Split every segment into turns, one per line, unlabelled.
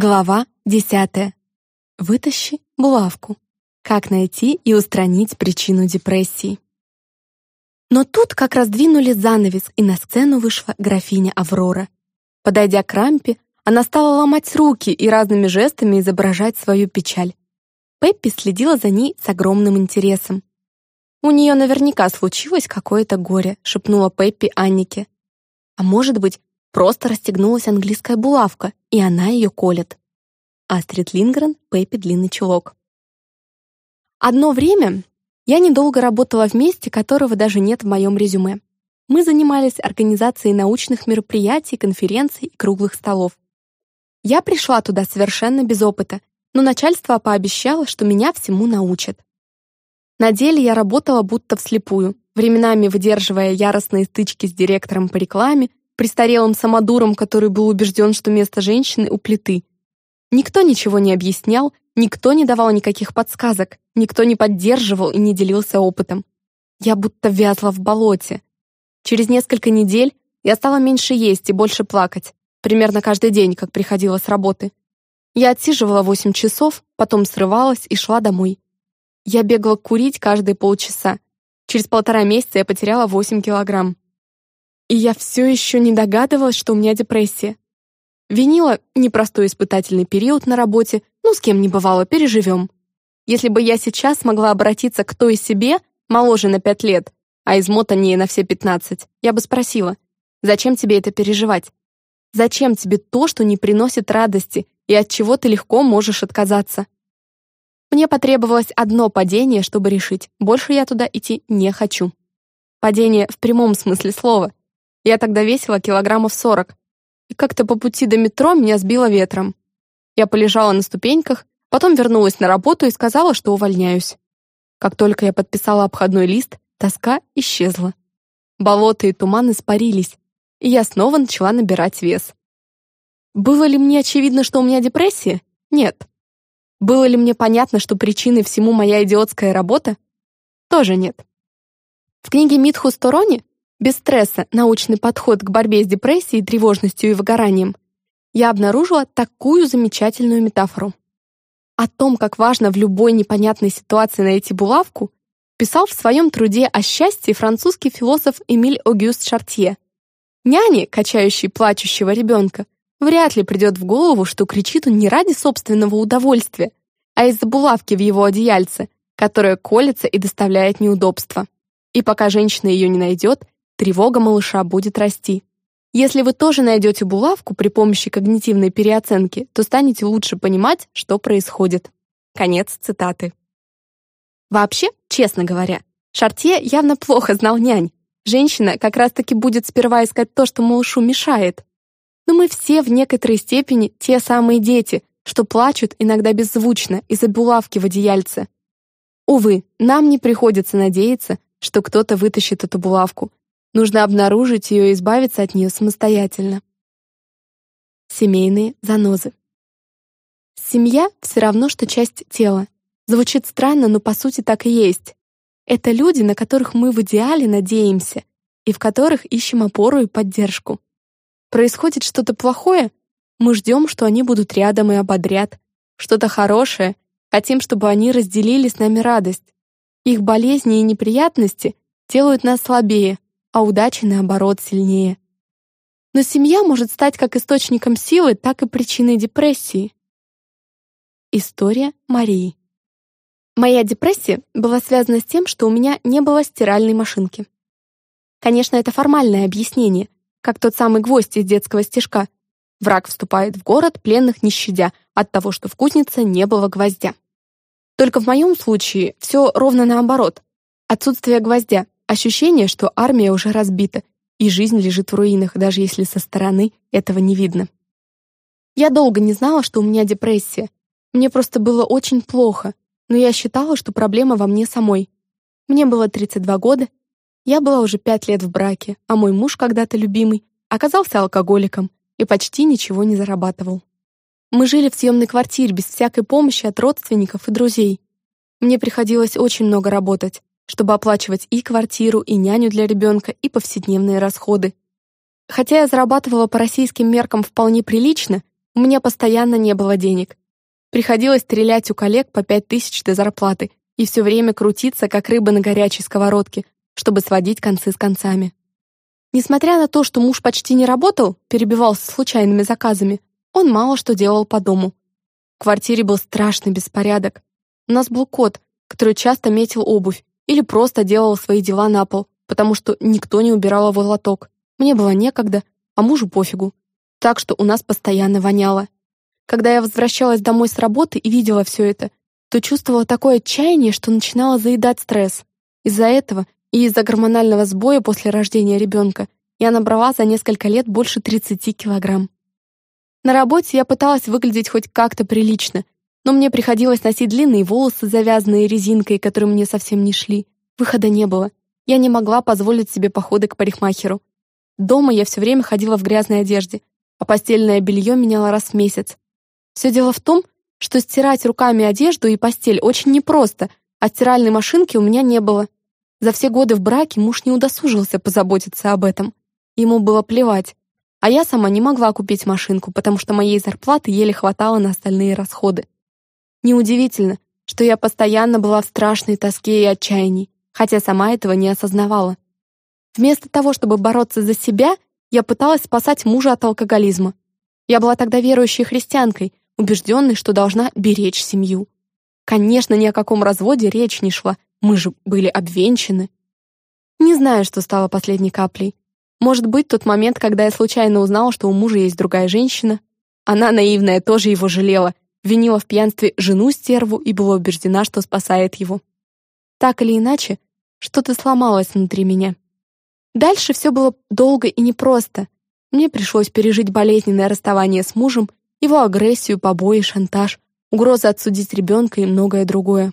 Глава 10. Вытащи булавку. Как найти и устранить причину депрессии. Но тут как раз двинули занавес, и на сцену вышла графиня Аврора. Подойдя к рампе, она стала ломать руки и разными жестами изображать свою печаль. Пеппи следила за ней с огромным интересом. «У нее наверняка случилось какое-то горе», — шепнула Пеппи Аннике. «А может быть, Просто расстегнулась английская булавка, и она ее колет. Астрид Лингрен, Пеппи Длинный Чулок. Одно время я недолго работала в месте, которого даже нет в моем резюме. Мы занимались организацией научных мероприятий, конференций и круглых столов. Я пришла туда совершенно без опыта, но начальство пообещало, что меня всему научат. На деле я работала будто вслепую, временами выдерживая яростные стычки с директором по рекламе, престарелым самодуром, который был убежден, что место женщины у плиты. Никто ничего не объяснял, никто не давал никаких подсказок, никто не поддерживал и не делился опытом. Я будто вязла в болоте. Через несколько недель я стала меньше есть и больше плакать, примерно каждый день, как приходила с работы. Я отсиживала 8 часов, потом срывалась и шла домой. Я бегала курить каждые полчаса. Через полтора месяца я потеряла 8 килограмм. И я все еще не догадывалась, что у меня депрессия. Винила непростой испытательный период на работе, ну, с кем не бывало, переживем. Если бы я сейчас могла обратиться к той себе, моложе на пять лет, а измотаннее на все пятнадцать, я бы спросила, зачем тебе это переживать? Зачем тебе то, что не приносит радости и от чего ты легко можешь отказаться? Мне потребовалось одно падение, чтобы решить, больше я туда идти не хочу. Падение в прямом смысле слова. Я тогда весила килограммов сорок. И как-то по пути до метро меня сбило ветром. Я полежала на ступеньках, потом вернулась на работу и сказала, что увольняюсь. Как только я подписала обходной лист, тоска исчезла. Болото и туман испарились, и я снова начала набирать вес. Было ли мне очевидно, что у меня депрессия? Нет. Было ли мне понятно, что причиной всему моя идиотская работа? Тоже нет. В книге Митху Сторони без стресса научный подход к борьбе с депрессией, тревожностью и выгоранием, я обнаружила такую замечательную метафору. О том, как важно в любой непонятной ситуации найти булавку, писал в своем труде о счастье французский философ Эмиль Огюст Шартье. Няне, качающей плачущего ребенка, вряд ли придет в голову, что кричит он не ради собственного удовольствия, а из-за булавки в его одеяльце, которая колется и доставляет неудобства. И пока женщина ее не найдет, тревога малыша будет расти. Если вы тоже найдете булавку при помощи когнитивной переоценки, то станете лучше понимать, что происходит. Конец цитаты. Вообще, честно говоря, Шартье явно плохо знал нянь. Женщина как раз-таки будет сперва искать то, что малышу мешает. Но мы все в некоторой степени те самые дети, что плачут иногда беззвучно из-за булавки в одеяльце. Увы, нам не приходится надеяться, что кто-то вытащит эту булавку, Нужно обнаружить ее и избавиться от нее самостоятельно. Семейные занозы. Семья все равно, что часть тела. Звучит странно, но по сути так и есть. Это люди, на которых мы в идеале надеемся и в которых ищем опору и поддержку. Происходит что-то плохое, мы ждем, что они будут рядом и ободрят. Что-то хорошее, хотим, чтобы они разделили с нами радость. Их болезни и неприятности делают нас слабее, а удача, наоборот, сильнее. Но семья может стать как источником силы, так и причиной депрессии. История Марии. Моя депрессия была связана с тем, что у меня не было стиральной машинки. Конечно, это формальное объяснение, как тот самый гвоздь из детского стишка. Враг вступает в город, пленных не щадя, от того, что в кузнице не было гвоздя. Только в моем случае все ровно наоборот. Отсутствие гвоздя Ощущение, что армия уже разбита, и жизнь лежит в руинах, даже если со стороны этого не видно. Я долго не знала, что у меня депрессия. Мне просто было очень плохо, но я считала, что проблема во мне самой. Мне было 32 года, я была уже 5 лет в браке, а мой муж, когда-то любимый, оказался алкоголиком и почти ничего не зарабатывал. Мы жили в съемной квартире без всякой помощи от родственников и друзей. Мне приходилось очень много работать, чтобы оплачивать и квартиру, и няню для ребенка, и повседневные расходы. Хотя я зарабатывала по российским меркам вполне прилично, У меня постоянно не было денег. Приходилось стрелять у коллег по пять тысяч до зарплаты и все время крутиться, как рыба на горячей сковородке, чтобы сводить концы с концами. Несмотря на то, что муж почти не работал, перебивался случайными заказами, он мало что делал по дому. В квартире был страшный беспорядок. У нас был кот, который часто метил обувь или просто делал свои дела на пол, потому что никто не убирал его лоток. Мне было некогда, а мужу пофигу. Так что у нас постоянно воняло. Когда я возвращалась домой с работы и видела все это, то чувствовала такое отчаяние, что начинала заедать стресс. Из-за этого и из-за гормонального сбоя после рождения ребенка я набрала за несколько лет больше 30 килограмм. На работе я пыталась выглядеть хоть как-то прилично, но мне приходилось носить длинные волосы, завязанные резинкой, которые мне совсем не шли. Выхода не было. Я не могла позволить себе походы к парикмахеру. Дома я все время ходила в грязной одежде, а постельное белье меняла раз в месяц. Все дело в том, что стирать руками одежду и постель очень непросто, а стиральной машинки у меня не было. За все годы в браке муж не удосужился позаботиться об этом. Ему было плевать. А я сама не могла купить машинку, потому что моей зарплаты еле хватало на остальные расходы. Неудивительно, что я постоянно была в страшной тоске и отчаянии, хотя сама этого не осознавала. Вместо того, чтобы бороться за себя, я пыталась спасать мужа от алкоголизма. Я была тогда верующей христианкой, убежденной, что должна беречь семью. Конечно, ни о каком разводе речь не шла, мы же были обвенчаны. Не знаю, что стало последней каплей. Может быть, тот момент, когда я случайно узнала, что у мужа есть другая женщина. Она, наивная, тоже его жалела, винила в пьянстве жену-стерву и была убеждена, что спасает его. Так или иначе, что-то сломалось внутри меня. Дальше все было долго и непросто. Мне пришлось пережить болезненное расставание с мужем, его агрессию, побои, шантаж, угрозы отсудить ребенка и многое другое.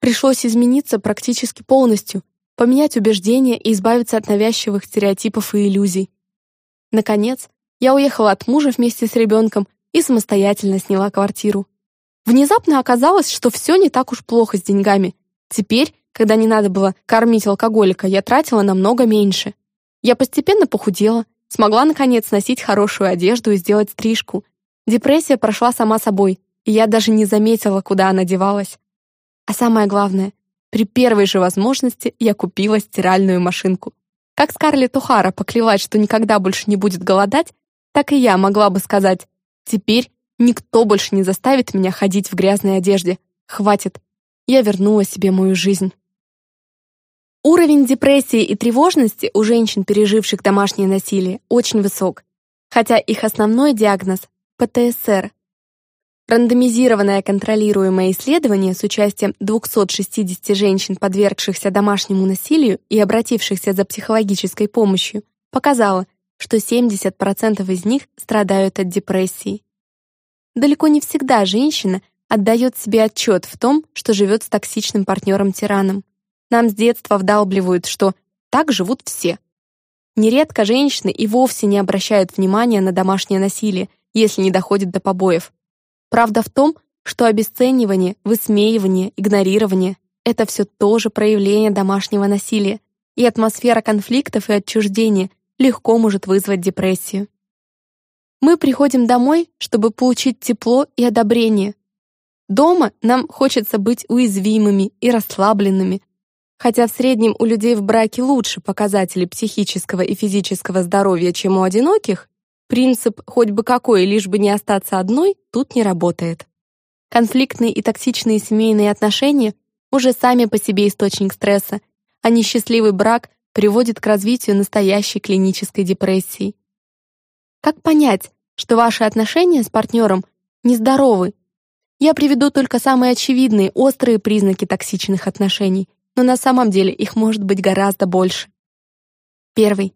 Пришлось измениться практически полностью, поменять убеждения и избавиться от навязчивых стереотипов и иллюзий. Наконец, я уехала от мужа вместе с ребенком и самостоятельно сняла квартиру. Внезапно оказалось, что все не так уж плохо с деньгами. Теперь, когда не надо было кормить алкоголика, я тратила намного меньше. Я постепенно похудела, смогла наконец носить хорошую одежду и сделать стрижку. Депрессия прошла сама собой, и я даже не заметила, куда она девалась. А самое главное, при первой же возможности я купила стиральную машинку. Как Скарлетт Ухара поклялась, что никогда больше не будет голодать, так и я могла бы сказать, теперь никто больше не заставит меня ходить в грязной одежде. Хватит, я вернула себе мою жизнь. Уровень депрессии и тревожности у женщин, переживших домашнее насилие, очень высок, хотя их основной диагноз – ПТСР Рандомизированное контролируемое исследование с участием 260 женщин, подвергшихся домашнему насилию и обратившихся за психологической помощью, показало, что 70% из них страдают от депрессии. Далеко не всегда женщина отдает себе отчет в том, что живет с токсичным партнером-тираном. Нам с детства вдалбливают, что так живут все. Нередко женщины и вовсе не обращают внимания на домашнее насилие, если не доходит до побоев, Правда в том, что обесценивание, высмеивание, игнорирование — это все тоже проявление домашнего насилия, и атмосфера конфликтов и отчуждения легко может вызвать депрессию. Мы приходим домой, чтобы получить тепло и одобрение. Дома нам хочется быть уязвимыми и расслабленными, хотя в среднем у людей в браке лучше показатели психического и физического здоровья, чем у одиноких, Принцип «хоть бы какой, лишь бы не остаться одной» тут не работает. Конфликтные и токсичные семейные отношения уже сами по себе источник стресса, а несчастливый брак приводит к развитию настоящей клинической депрессии. Как понять, что ваши отношения с партнером нездоровы? Я приведу только самые очевидные, острые признаки токсичных отношений, но на самом деле их может быть гораздо больше. Первый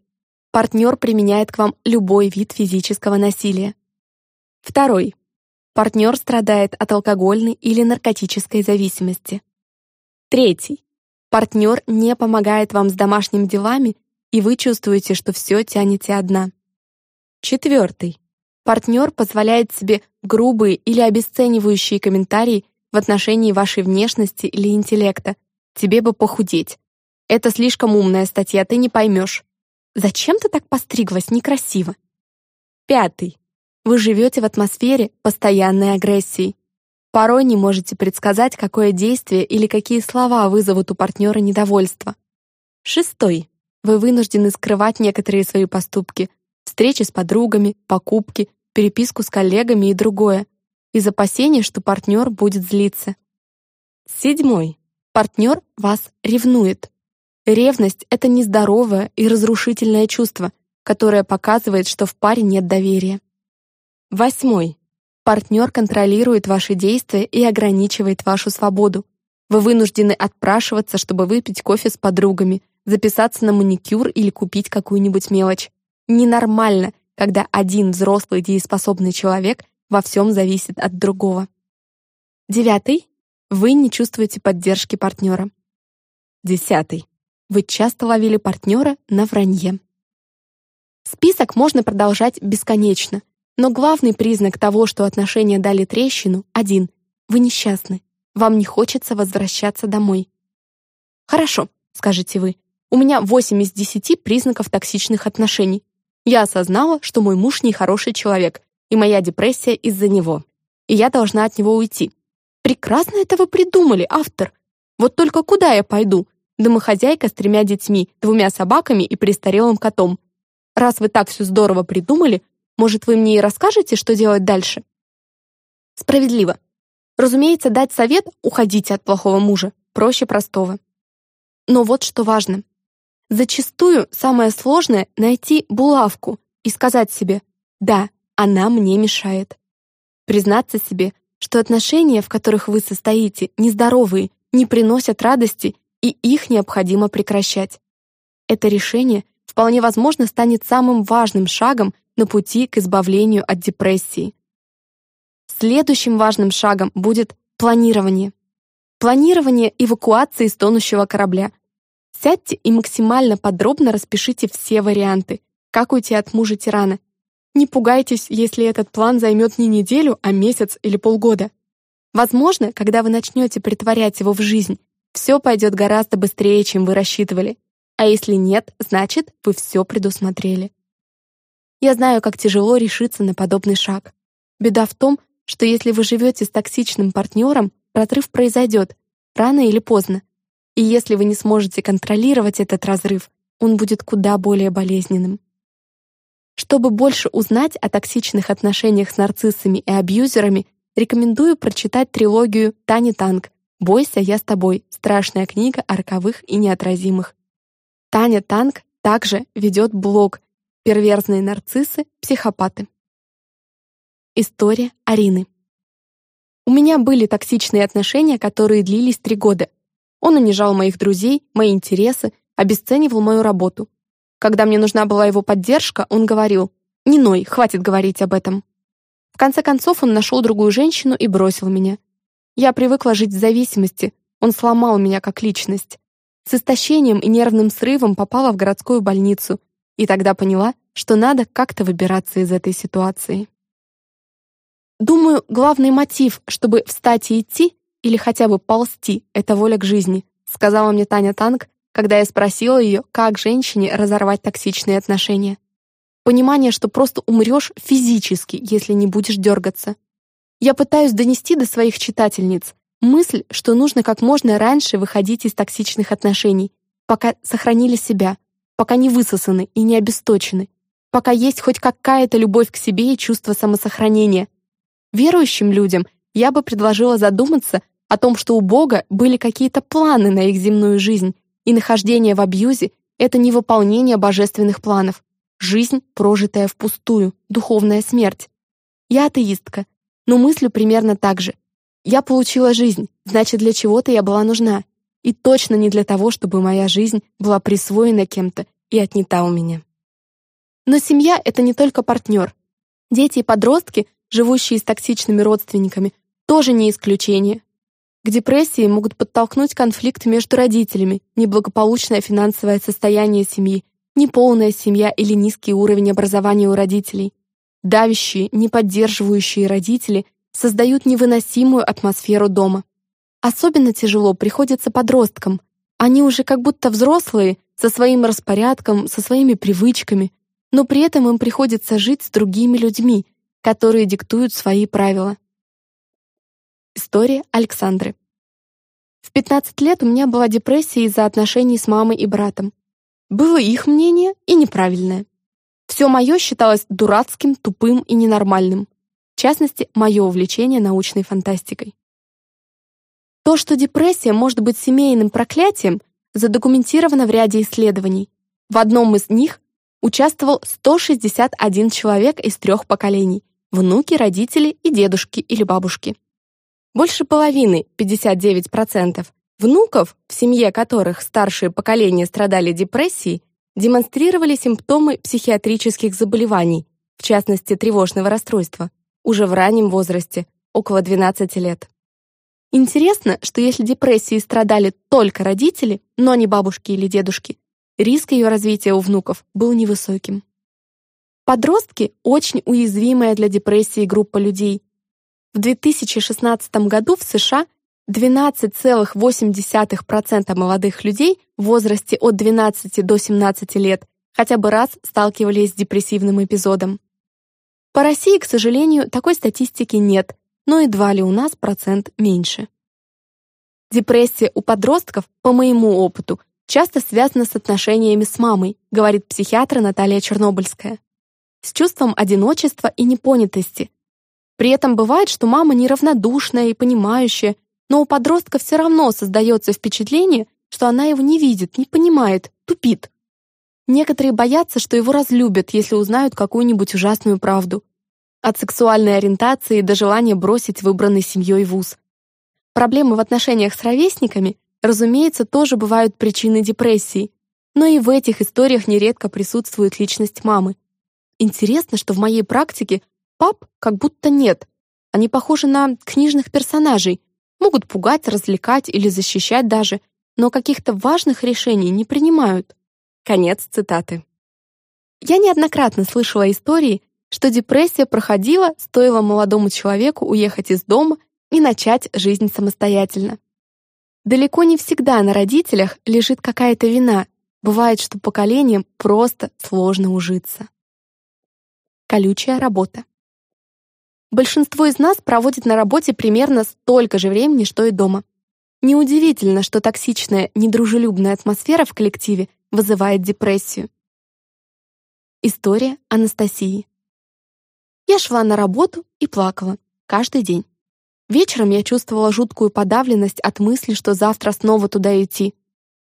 партнер применяет к вам любой вид физического насилия. Второй. Партнер страдает от алкогольной или наркотической зависимости. Третий. Партнер не помогает вам с домашними делами, и вы чувствуете, что все тянете одна. Четвертый. Партнер позволяет себе грубые или обесценивающие комментарии в отношении вашей внешности или интеллекта. Тебе бы похудеть. Это слишком умная статья, ты не поймешь. Зачем ты так постриглась некрасиво? Пятый. Вы живете в атмосфере постоянной агрессии. Порой не можете предсказать, какое действие или какие слова вызовут у партнера недовольство. Шестой. Вы вынуждены скрывать некоторые свои поступки, встречи с подругами, покупки, переписку с коллегами и другое, из опасения, что партнер будет злиться. Седьмой. Партнер вас ревнует. Ревность — это нездоровое и разрушительное чувство, которое показывает, что в паре нет доверия. Восьмой. Партнер контролирует ваши действия и ограничивает вашу свободу. Вы вынуждены отпрашиваться, чтобы выпить кофе с подругами, записаться на маникюр или купить какую-нибудь мелочь. Ненормально, когда один взрослый дееспособный человек во всем зависит от другого. Девятый. Вы не чувствуете поддержки партнера. Десятый. Вы часто ловили партнера на вранье. Список можно продолжать бесконечно, но главный признак того, что отношения дали трещину, один. Вы несчастны. Вам не хочется возвращаться домой. Хорошо, скажете вы. У меня 8 из 10 признаков токсичных отношений. Я осознала, что мой муж нехороший человек, и моя депрессия из-за него. И я должна от него уйти. Прекрасно это вы придумали, автор. Вот только куда я пойду? Домохозяйка с тремя детьми, двумя собаками и престарелым котом. Раз вы так все здорово придумали, может, вы мне и расскажете, что делать дальше? Справедливо. Разумеется, дать совет «уходите от плохого мужа» проще простого. Но вот что важно. Зачастую самое сложное — найти булавку и сказать себе «да, она мне мешает». Признаться себе, что отношения, в которых вы состоите, нездоровые, не приносят радости и их необходимо прекращать. Это решение вполне возможно станет самым важным шагом на пути к избавлению от депрессии. Следующим важным шагом будет планирование. Планирование эвакуации с тонущего корабля. Сядьте и максимально подробно распишите все варианты, как уйти от мужа тирана. Не пугайтесь, если этот план займет не неделю, а месяц или полгода. Возможно, когда вы начнете притворять его в жизнь, все пойдет гораздо быстрее, чем вы рассчитывали. А если нет, значит, вы все предусмотрели. Я знаю, как тяжело решиться на подобный шаг. Беда в том, что если вы живете с токсичным партнером, разрыв произойдет, рано или поздно. И если вы не сможете контролировать этот разрыв, он будет куда более болезненным. Чтобы больше узнать о токсичных отношениях с нарциссами и абьюзерами, рекомендую прочитать трилогию «Тани Танк. Бойся, я с тобой. Страшная книга о роковых и неотразимых». Таня Танк также ведет блог Перверзные нарциссы, психопаты. История Арины. У меня были токсичные отношения, которые длились три года. Он унижал моих друзей, мои интересы, обесценивал мою работу. Когда мне нужна была его поддержка, он говорил, «Не ной, хватит говорить об этом». В конце концов он нашел другую женщину и бросил меня. Я привыкла жить в зависимости, он сломал меня как личность. С истощением и нервным срывом попала в городскую больницу — и тогда поняла, что надо как-то выбираться из этой ситуации. Думаю, главный мотив, чтобы встать и идти, или хотя бы ползти, это воля к жизни, сказала мне Таня Танк, когда я спросила ее, как женщине разорвать токсичные отношения. Понимание, что просто умрешь физически, если не будешь дергаться. Я пытаюсь донести до своих читательниц мысль, что нужно как можно раньше выходить из токсичных отношений, пока сохранили себя, пока не высосаны и не обесточены, пока есть хоть какая-то любовь к себе и чувство самосохранения. Верующим людям я бы предложила задуматься о том, что у Бога были какие-то планы на их земную жизнь, и нахождение в абьюзе — это не выполнение божественных планов. Жизнь, прожитая впустую, духовная смерть. Я атеистка, но мыслю примерно так же. Я получила жизнь, значит, для чего-то я была нужна. И точно не для того, чтобы моя жизнь была присвоена кем-то и отнята у меня. Но семья — это не только партнер. Дети и подростки, живущие с токсичными родственниками, тоже не исключение. К депрессии могут подтолкнуть конфликт между родителями, неблагополучное финансовое состояние семьи, неполная семья или низкий уровень образования у родителей. Давящие, неподдерживающие родители создают невыносимую атмосферу дома. Особенно тяжело приходится подросткам. Они уже как будто взрослые, со своим распорядком, со своими привычками, но при этом им приходится жить с другими людьми, которые диктуют свои правила. История Александры. В 15 лет у меня была депрессия из-за отношений с мамой и братом. Было их мнение и неправильное. Все мое считалось дурацким, тупым и ненормальным. В частности, мое увлечение научной фантастикой. То, что депрессия может быть семейным проклятием, задокументировано в ряде исследований. В одном из них участвовал 161 человек из трех поколений – внуки, родители и дедушки или бабушки. Больше половины, 59%, внуков, в семье которых старшие поколения страдали депрессией, демонстрировали симптомы психиатрических заболеваний, в частности тревожного расстройства, уже в раннем возрасте, около 12 лет. Интересно, что если депрессией страдали только родители, но не бабушки или дедушки, риск ее развития у внуков был невысоким. Подростки – очень уязвимая для депрессии группа людей, в 2016 году в США 12,8% молодых людей в возрасте от 12 до 17 лет хотя бы раз сталкивались с депрессивным эпизодом. По России, к сожалению, такой статистики нет, но едва ли у нас процент меньше. Депрессия у подростков, по моему опыту, часто связана с отношениями с мамой, говорит психиатр Наталья Чернобыльская. С чувством одиночества и непонятости, при этом бывает, что мама неравнодушная и понимающая, но у подростка все равно создается впечатление, что она его не видит, не понимает, тупит. Некоторые боятся, что его разлюбят, если узнают какую-нибудь ужасную правду. От сексуальной ориентации до желания бросить выбранный семьей вуз. Проблемы в отношениях с ровесниками, разумеется, тоже бывают причиной депрессии, но и в этих историях нередко присутствует личность мамы. Интересно, что в моей практике Пап как будто нет. Они похожи на книжных персонажей, могут пугать, развлекать или защищать даже, но каких-то важных решений не принимают. Конец цитаты. Я неоднократно слышала истории, что депрессия проходила, стоило молодому человеку уехать из дома и начать жизнь самостоятельно. Далеко не всегда на родителях лежит какая-то вина. Бывает, что поколениям просто сложно ужиться. Колючая работа. Большинство из нас проводит на работе примерно столько же времени, что и дома. Неудивительно, что токсичная, недружелюбная атмосфера в коллективе вызывает депрессию. История Анастасии. Я шла на работу и плакала. Каждый день. Вечером я чувствовала жуткую подавленность от мысли, что завтра снова туда идти.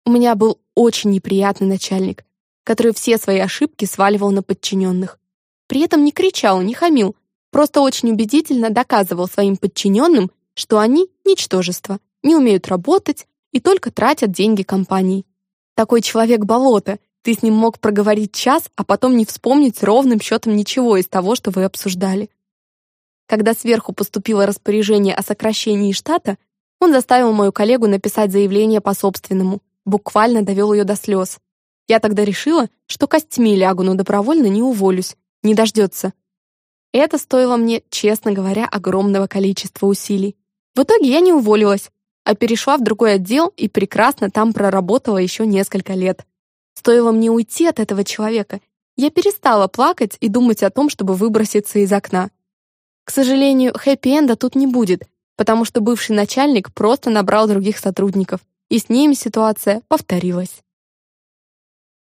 У меня был очень неприятный начальник, который все свои ошибки сваливал на подчиненных. При этом не кричал, не хамил, просто очень убедительно доказывал своим подчиненным, что они — ничтожество, не умеют работать и только тратят деньги компании. Такой человек болото, ты с ним мог проговорить час, а потом не вспомнить ровным счетом ничего из того, что вы обсуждали. Когда сверху поступило распоряжение о сокращении штата, он заставил мою коллегу написать заявление по собственному, буквально довел ее до слез. Я тогда решила, что костьми лягу, но добровольно не уволюсь, не дождется, это стоило мне, честно говоря, огромного количества усилий. В итоге я не уволилась, а перешла в другой отдел и прекрасно там проработала еще несколько лет. Стоило мне уйти от этого человека, я перестала плакать и думать о том, чтобы выброситься из окна. К сожалению, хэппи-энда тут не будет, потому что бывший начальник просто набрал других сотрудников, и с ними ситуация повторилась.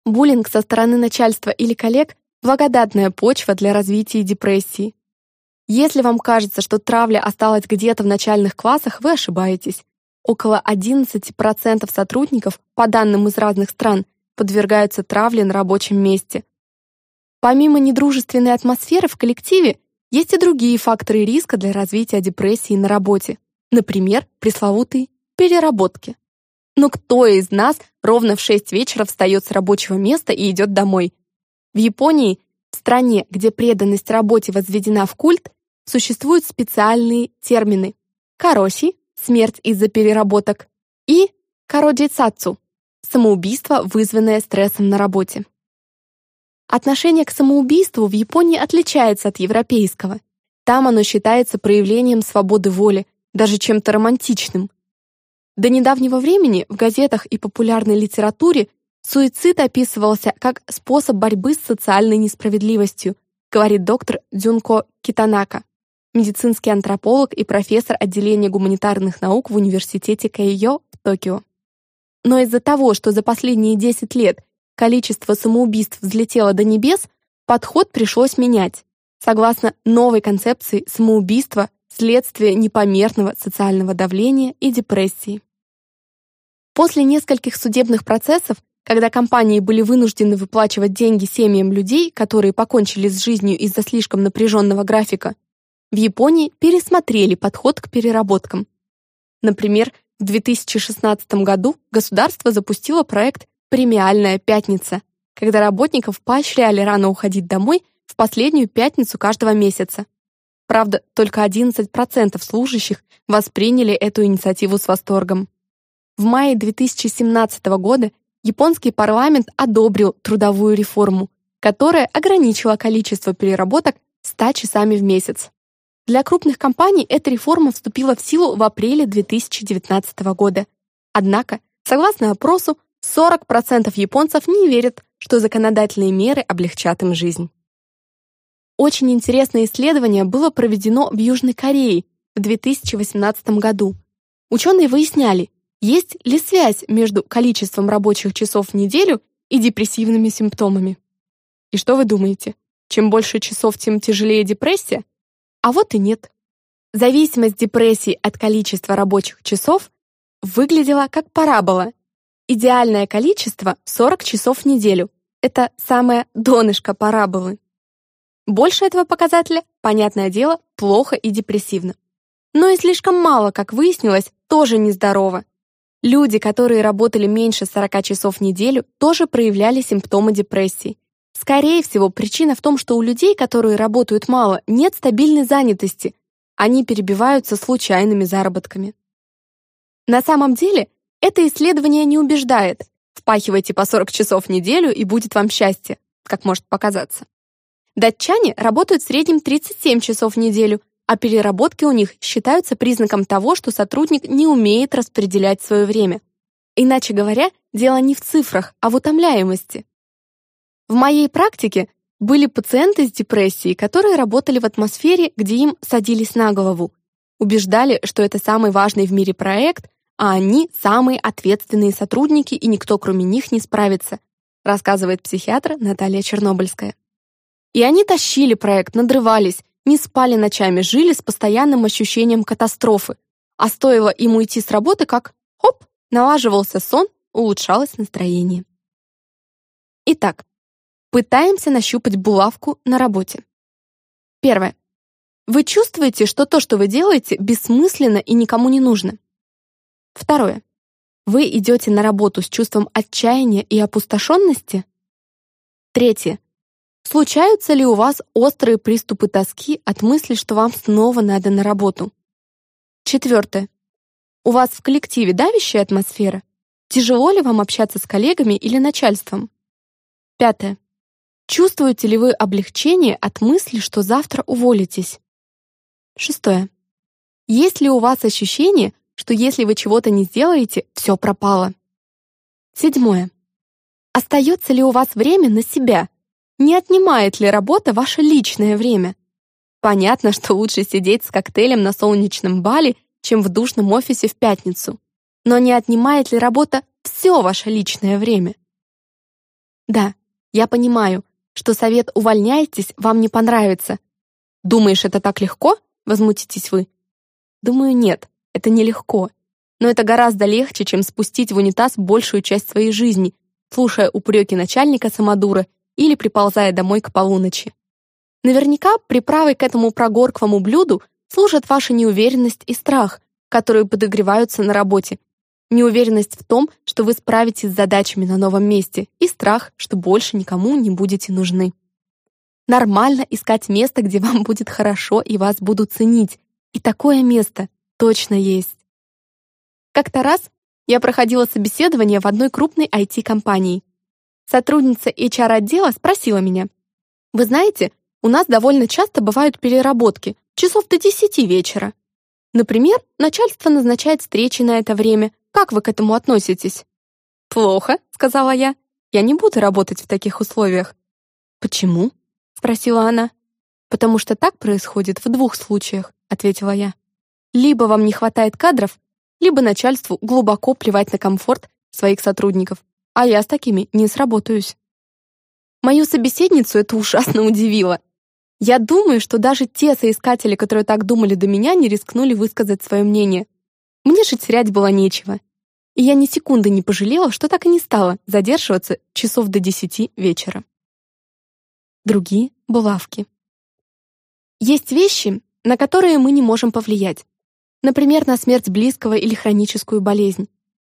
Буллинг со стороны начальства или коллег благодатная почва для развития депрессии. Если вам кажется, что травля осталась где-то в начальных классах, вы ошибаетесь. Около 11% сотрудников, по данным из разных стран, подвергаются травле на рабочем месте. Помимо недружественной атмосферы в коллективе, есть и другие факторы риска для развития депрессии на работе. Например, пресловутые переработки. Но кто из нас ровно в 6 вечера встает с рабочего места и идет домой? В Японии, в стране, где преданность работе возведена в культ, существуют специальные термины «кароси» — смерть из-за переработок и «кароджицацу» — самоубийство, вызванное стрессом на работе. Отношение к самоубийству в Японии отличается от европейского. Там оно считается проявлением свободы воли, даже чем-то романтичным. До недавнего времени в газетах и популярной литературе Суицид описывался как способ борьбы с социальной несправедливостью, говорит доктор Дзюнко Китанака, медицинский антрополог и профессор отделения гуманитарных наук в университете Кэйо в Токио. Но из-за того, что за последние 10 лет количество самоубийств взлетело до небес, подход пришлось менять. Согласно новой концепции самоубийства следствие непомерного социального давления и депрессии. После нескольких судебных процессов, когда компании были вынуждены выплачивать деньги семьям людей, которые покончили с жизнью из-за слишком напряженного графика, в Японии пересмотрели подход к переработкам. Например, в 2016 году государство запустило проект «Премиальная пятница», когда работников поощряли рано уходить домой в последнюю пятницу каждого месяца. Правда, только 11% служащих восприняли эту инициативу с восторгом. В мае 2017 года японский парламент одобрил трудовую реформу, которая ограничила количество переработок 100 часами в месяц. Для крупных компаний эта реформа вступила в силу в апреле 2019 года. Однако, согласно опросу, 40% японцев не верят, что законодательные меры облегчат им жизнь. Очень интересное исследование было проведено в Южной Корее в 2018 году. Ученые выясняли, есть ли связь между количеством рабочих часов в неделю и депрессивными симптомами? И что вы думаете? Чем больше часов, тем тяжелее депрессия? А вот и нет. Зависимость депрессии от количества рабочих часов выглядела как парабола. Идеальное количество — 40 часов в неделю. Это самое донышко параболы. Больше этого показателя, понятное дело, плохо и депрессивно. Но и слишком мало, как выяснилось, тоже нездорово. Люди, которые работали меньше 40 часов в неделю, тоже проявляли симптомы депрессии. Скорее всего, причина в том, что у людей, которые работают мало, нет стабильной занятости. Они перебиваются случайными заработками. На самом деле, это исследование не убеждает. Впахивайте по 40 часов в неделю, и будет вам счастье, как может показаться. Датчане работают в среднем 37 часов в неделю, а переработки у них считаются признаком того, что сотрудник не умеет распределять свое время. Иначе говоря, дело не в цифрах, а в утомляемости. В моей практике были пациенты с депрессией, которые работали в атмосфере, где им садились на голову, убеждали, что это самый важный в мире проект, а они самые ответственные сотрудники, и никто кроме них не справится, рассказывает психиатр Наталья Чернобыльская. И они тащили проект, надрывались, не спали ночами, жили с постоянным ощущением катастрофы. А стоило им уйти с работы, как, хоп, налаживался сон, улучшалось настроение. Итак, пытаемся нащупать булавку на работе. Первое. Вы чувствуете, что то, что вы делаете, бессмысленно и никому не нужно. Второе. Вы идете на работу с чувством отчаяния и опустошенности. Третье. Случаются ли у вас острые приступы тоски от мысли, что вам снова надо на работу? Четвертое. У вас в коллективе давящая атмосфера? Тяжело ли вам общаться с коллегами или начальством? Пятое. Чувствуете ли вы облегчение от мысли, что завтра уволитесь? Шестое. Есть ли у вас ощущение, что если вы чего-то не сделаете, все пропало? Седьмое. Остается ли у вас время на себя, не отнимает ли работа ваше личное время? Понятно, что лучше сидеть с коктейлем на солнечном бале, чем в душном офисе в пятницу. Но не отнимает ли работа все ваше личное время? Да, я понимаю, что совет «увольняйтесь» вам не понравится. Думаешь, это так легко? Возмутитесь вы. Думаю, нет, это нелегко. Но это гораздо легче, чем спустить в унитаз большую часть своей жизни, слушая упреки начальника самодура или приползая домой к полуночи. Наверняка приправой к этому прогорклому блюду служат ваша неуверенность и страх, которые подогреваются на работе. Неуверенность в том, что вы справитесь с задачами на новом месте, и страх, что больше никому не будете нужны. Нормально искать место, где вам будет хорошо и вас будут ценить. И такое место точно есть. Как-то раз я проходила собеседование в одной крупной IT-компании. Сотрудница HR-отдела спросила меня, «Вы знаете, у нас довольно часто бывают переработки, часов до 10 вечера. Например, начальство назначает встречи на это время. Как вы к этому относитесь?» «Плохо», — сказала я. «Я не буду работать в таких условиях». «Почему?» — спросила она. «Потому что так происходит в двух случаях», — ответила я. «Либо вам не хватает кадров, либо начальству глубоко плевать на комфорт своих сотрудников, а я с такими не сработаюсь». Мою собеседницу это ужасно удивило. Я думаю, что даже те соискатели, которые так думали до меня, не рискнули высказать свое мнение. Мне же терять было нечего. И я ни секунды не пожалела, что так и не стала задерживаться часов до десяти вечера. Другие — булавки. Есть вещи, на которые мы не можем повлиять. Например, на смерть близкого или хроническую болезнь.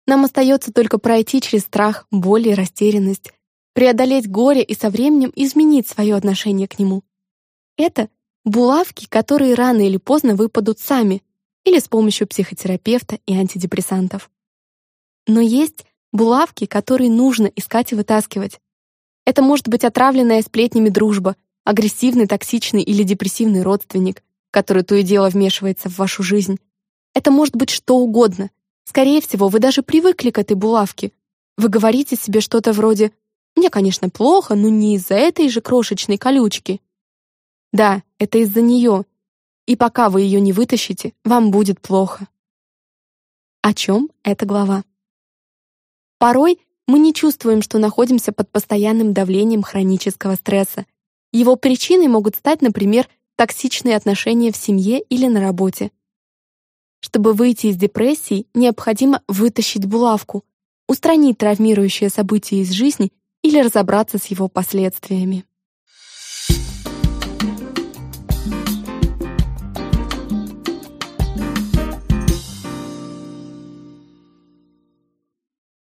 Нам остается только пройти через страх, боль и растерянность, преодолеть горе и со временем изменить свое отношение к нему. Это булавки, которые рано или поздно выпадут сами или с помощью психотерапевта и антидепрессантов. Но есть булавки, которые нужно искать и вытаскивать. Это может быть отравленная сплетнями дружба, агрессивный, токсичный или депрессивный родственник, который то и дело вмешивается в вашу жизнь. Это может быть что угодно. Скорее всего, вы даже привыкли к этой булавке. Вы говорите себе что-то вроде «Мне, конечно, плохо, но не из-за этой же крошечной колючки». Да, это из-за нее. И пока вы ее не вытащите, вам будет плохо. О чем эта глава? Порой мы не чувствуем, что находимся под постоянным давлением хронического стресса. Его причиной могут стать, например, токсичные отношения в семье или на работе. Чтобы выйти из депрессии, необходимо вытащить булавку, устранить травмирующее событие из жизни или разобраться с его последствиями.